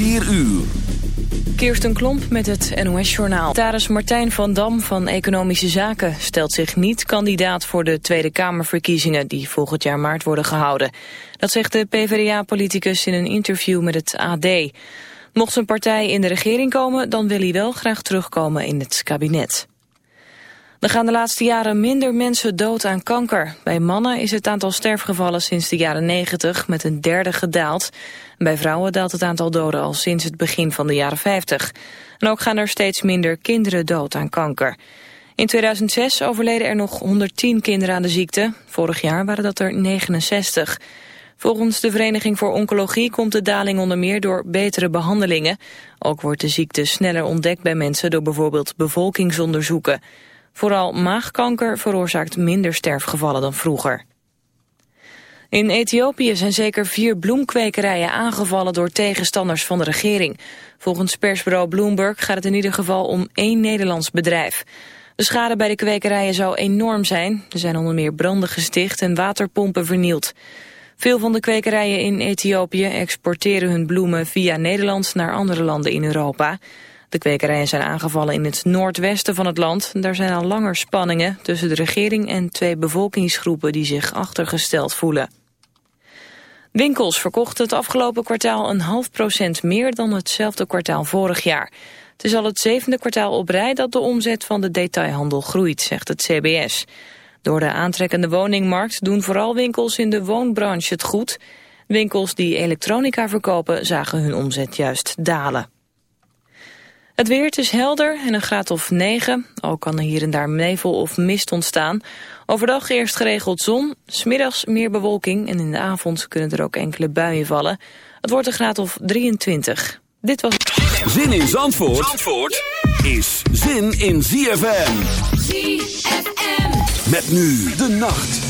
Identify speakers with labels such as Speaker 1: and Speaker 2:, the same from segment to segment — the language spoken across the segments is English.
Speaker 1: 4 uur.
Speaker 2: Kirsten Klomp met het NOS-journaal. Taris Martijn van Dam van Economische Zaken stelt zich niet kandidaat voor de Tweede Kamerverkiezingen die volgend jaar maart worden gehouden. Dat zegt de PvdA-politicus in een interview met het AD. Mocht zijn partij in de regering komen, dan wil hij wel graag terugkomen in het kabinet. Er gaan de laatste jaren minder mensen dood aan kanker. Bij mannen is het aantal sterfgevallen sinds de jaren 90 met een derde gedaald. Bij vrouwen daalt het aantal doden al sinds het begin van de jaren 50. En ook gaan er steeds minder kinderen dood aan kanker. In 2006 overleden er nog 110 kinderen aan de ziekte. Vorig jaar waren dat er 69. Volgens de Vereniging voor Oncologie komt de daling onder meer door betere behandelingen. Ook wordt de ziekte sneller ontdekt bij mensen door bijvoorbeeld bevolkingsonderzoeken. Vooral maagkanker veroorzaakt minder sterfgevallen dan vroeger. In Ethiopië zijn zeker vier bloemkwekerijen aangevallen door tegenstanders van de regering. Volgens persbureau Bloomberg gaat het in ieder geval om één Nederlands bedrijf. De schade bij de kwekerijen zou enorm zijn. Er zijn onder meer branden gesticht en waterpompen vernield. Veel van de kwekerijen in Ethiopië exporteren hun bloemen via Nederland naar andere landen in Europa. De kwekerijen zijn aangevallen in het noordwesten van het land. Daar zijn al langer spanningen tussen de regering en twee bevolkingsgroepen die zich achtergesteld voelen. Winkels verkochten het afgelopen kwartaal een half procent meer dan hetzelfde kwartaal vorig jaar. Het is al het zevende kwartaal op rij dat de omzet van de detailhandel groeit, zegt het CBS. Door de aantrekkende woningmarkt doen vooral winkels in de woonbranche het goed. Winkels die elektronica verkopen zagen hun omzet juist dalen. Het weer, het is helder en een graad of 9. Ook kan er hier en daar nevel of mist ontstaan. Overdag eerst geregeld zon, smiddags meer bewolking... en in de avond kunnen er ook enkele buien vallen. Het wordt een graad of 23. Dit was...
Speaker 1: Zin in Zandvoort, Zandvoort is zin in ZFM.
Speaker 3: ZFM.
Speaker 1: Met nu de nacht.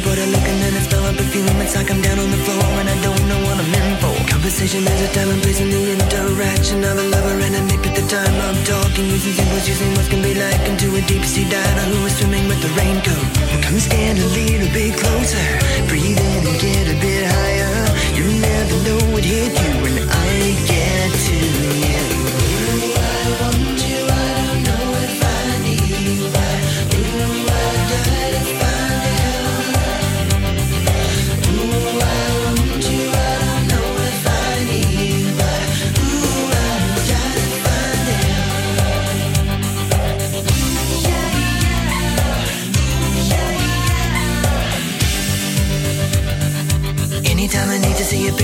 Speaker 4: for But I look and then I smell a perfume It's like I'm down on the floor and I don't know what I'm in for. Conversation has a time and place in the interaction Of a lover and a mate at the time of talking. Using symbols, using what can be like Into a deep sea diver who is swimming with the raincoat. Come stand a little bit closer Breathe in and get a bit higher. You never know what hit you when I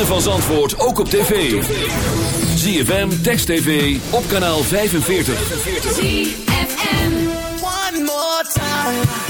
Speaker 1: Ritme van Zandvoort ook op tv. ZFM, Text TV, op kanaal 45.
Speaker 5: One more time.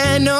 Speaker 6: piano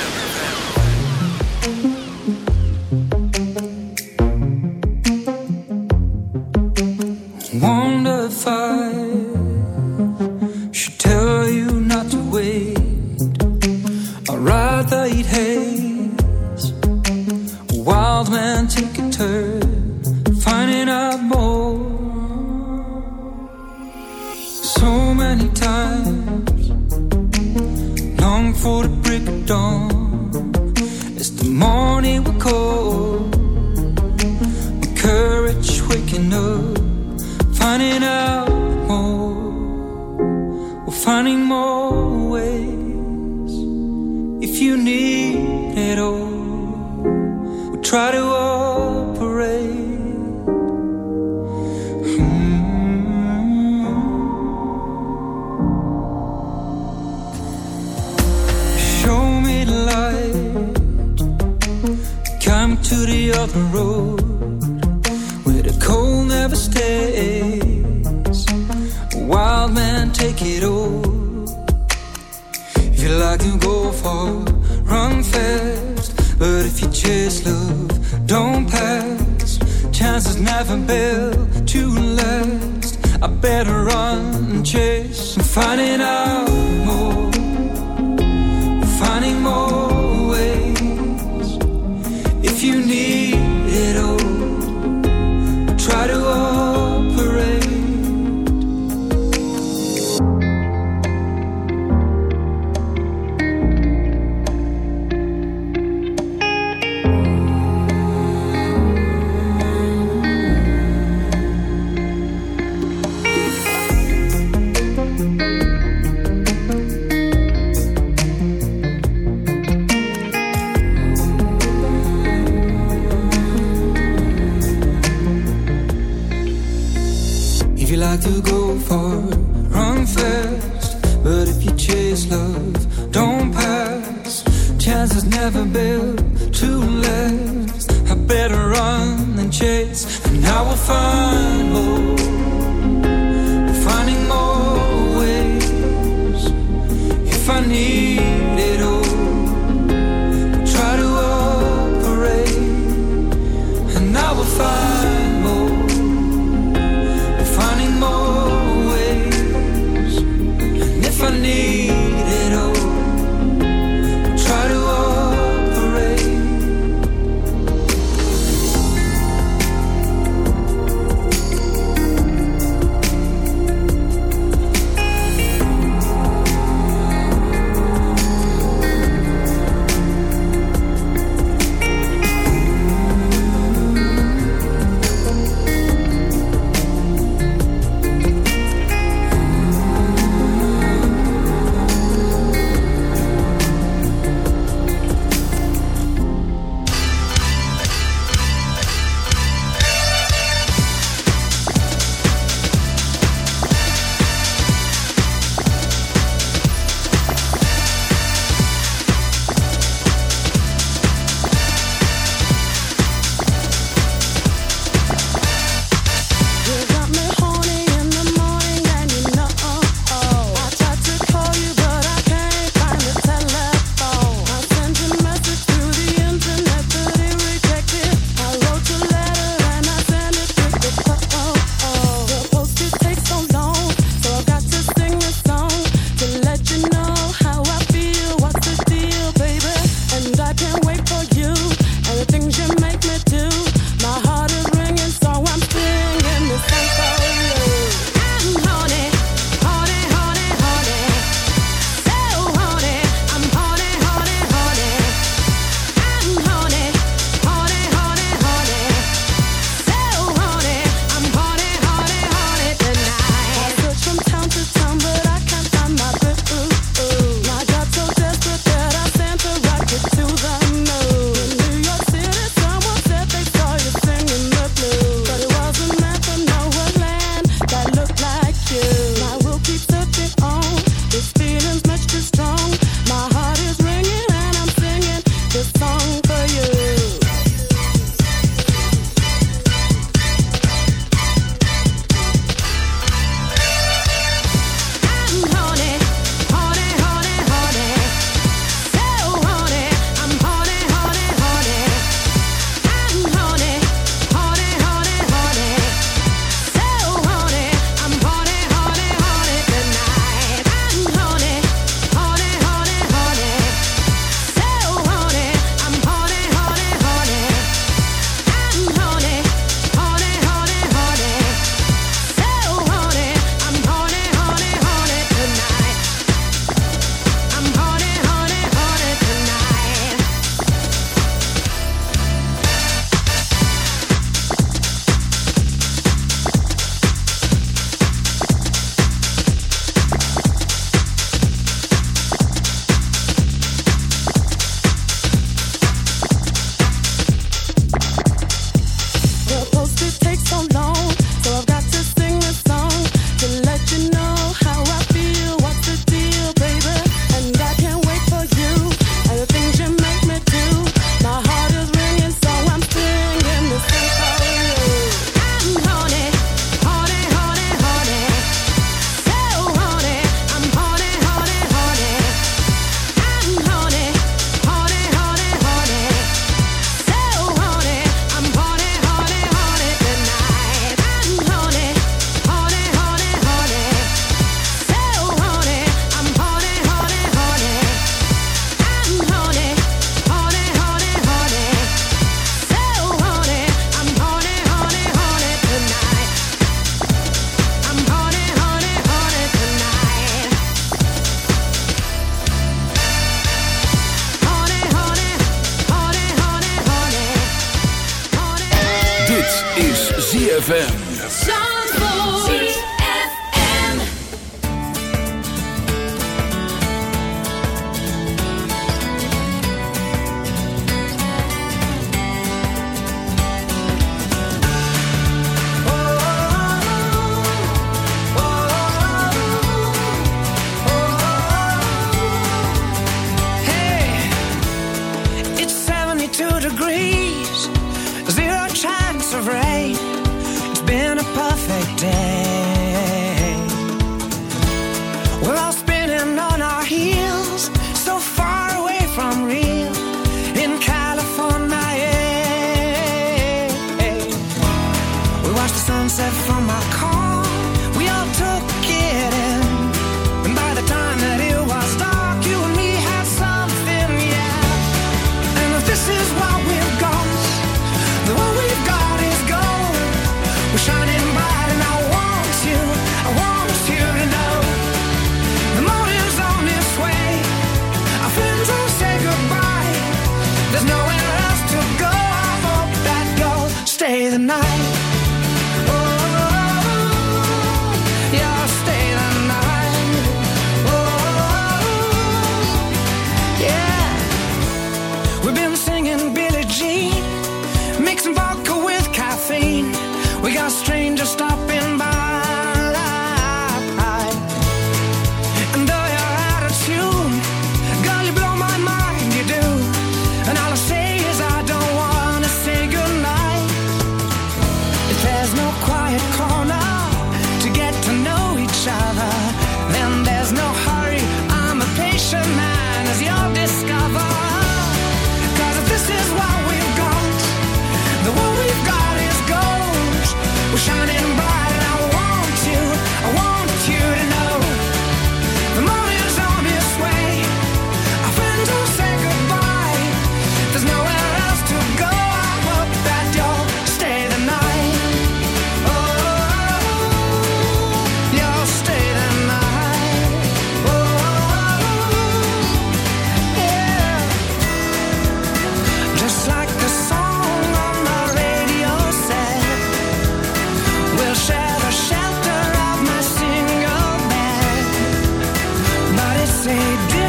Speaker 7: But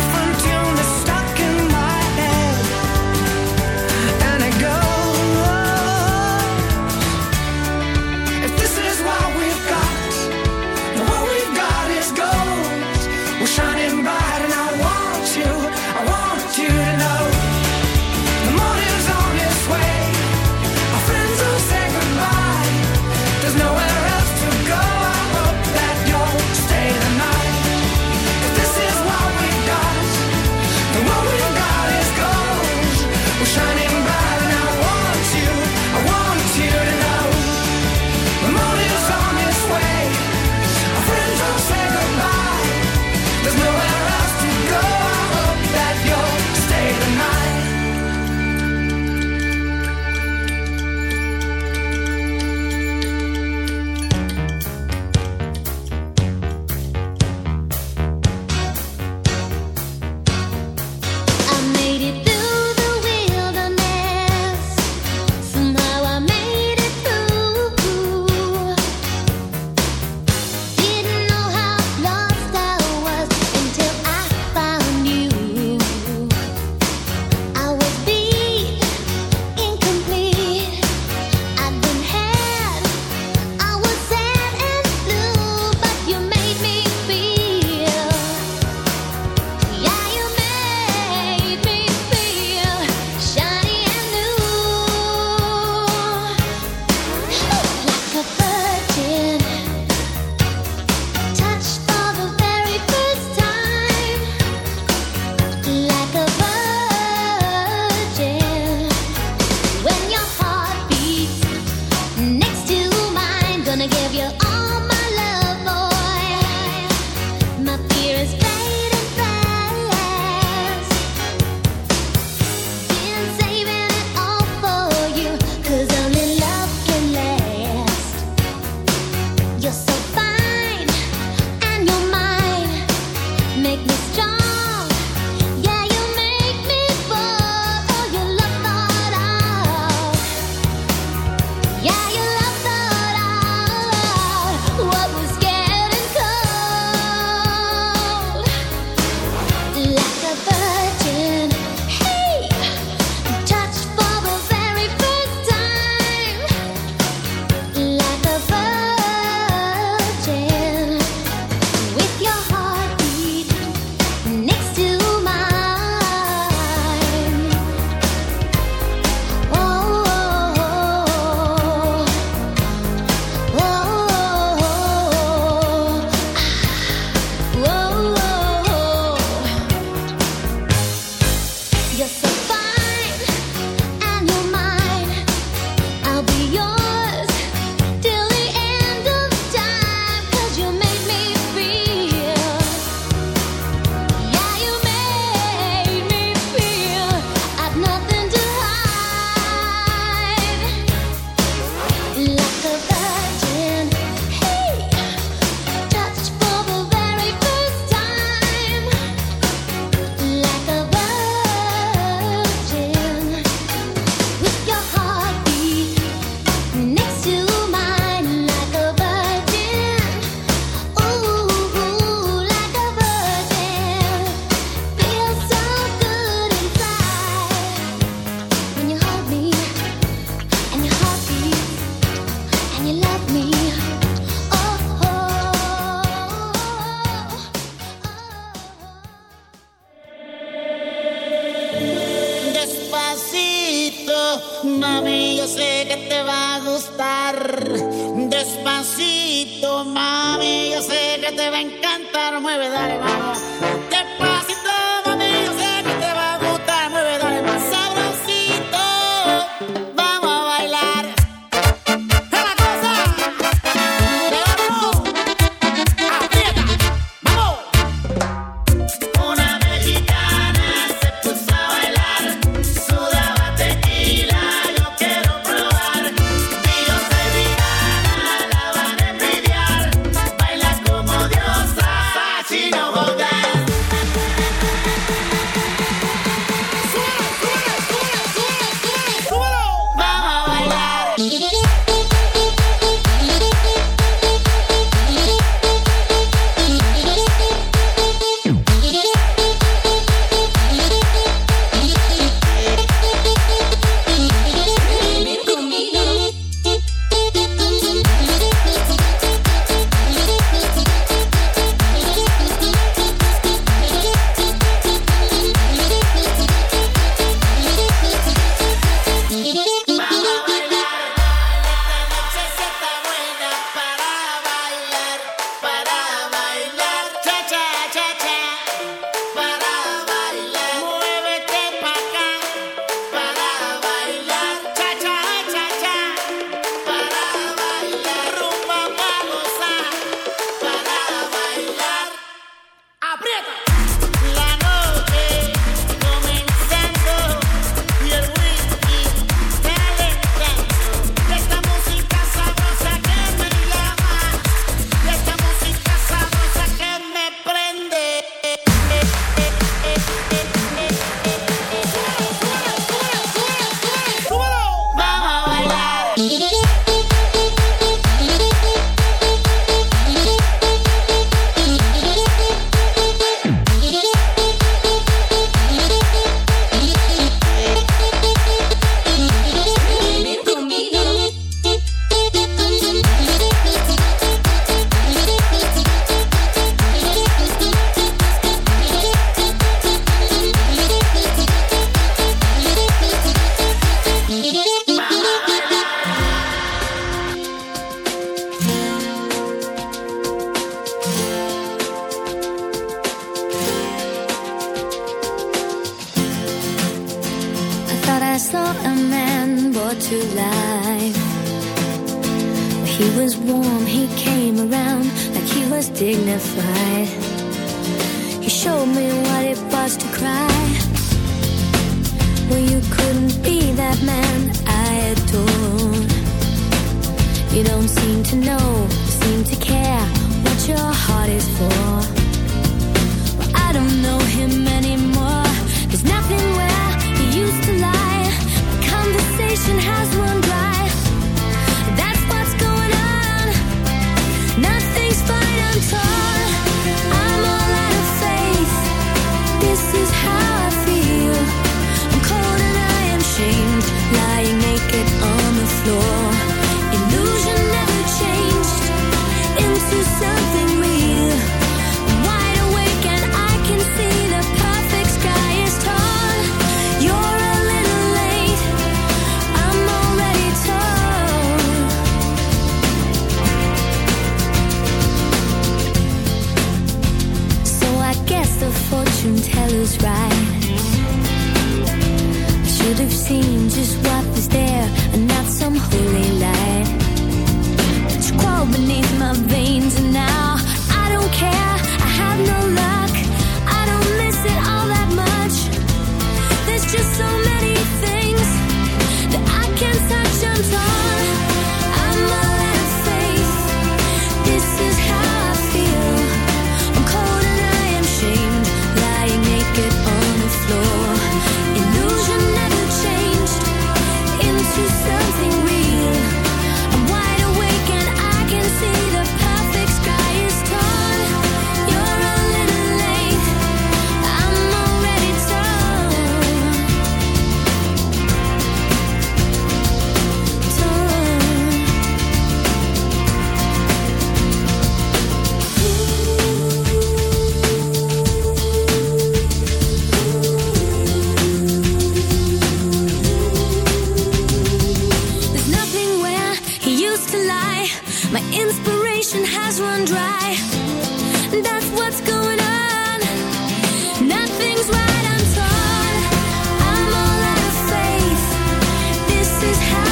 Speaker 8: is
Speaker 9: how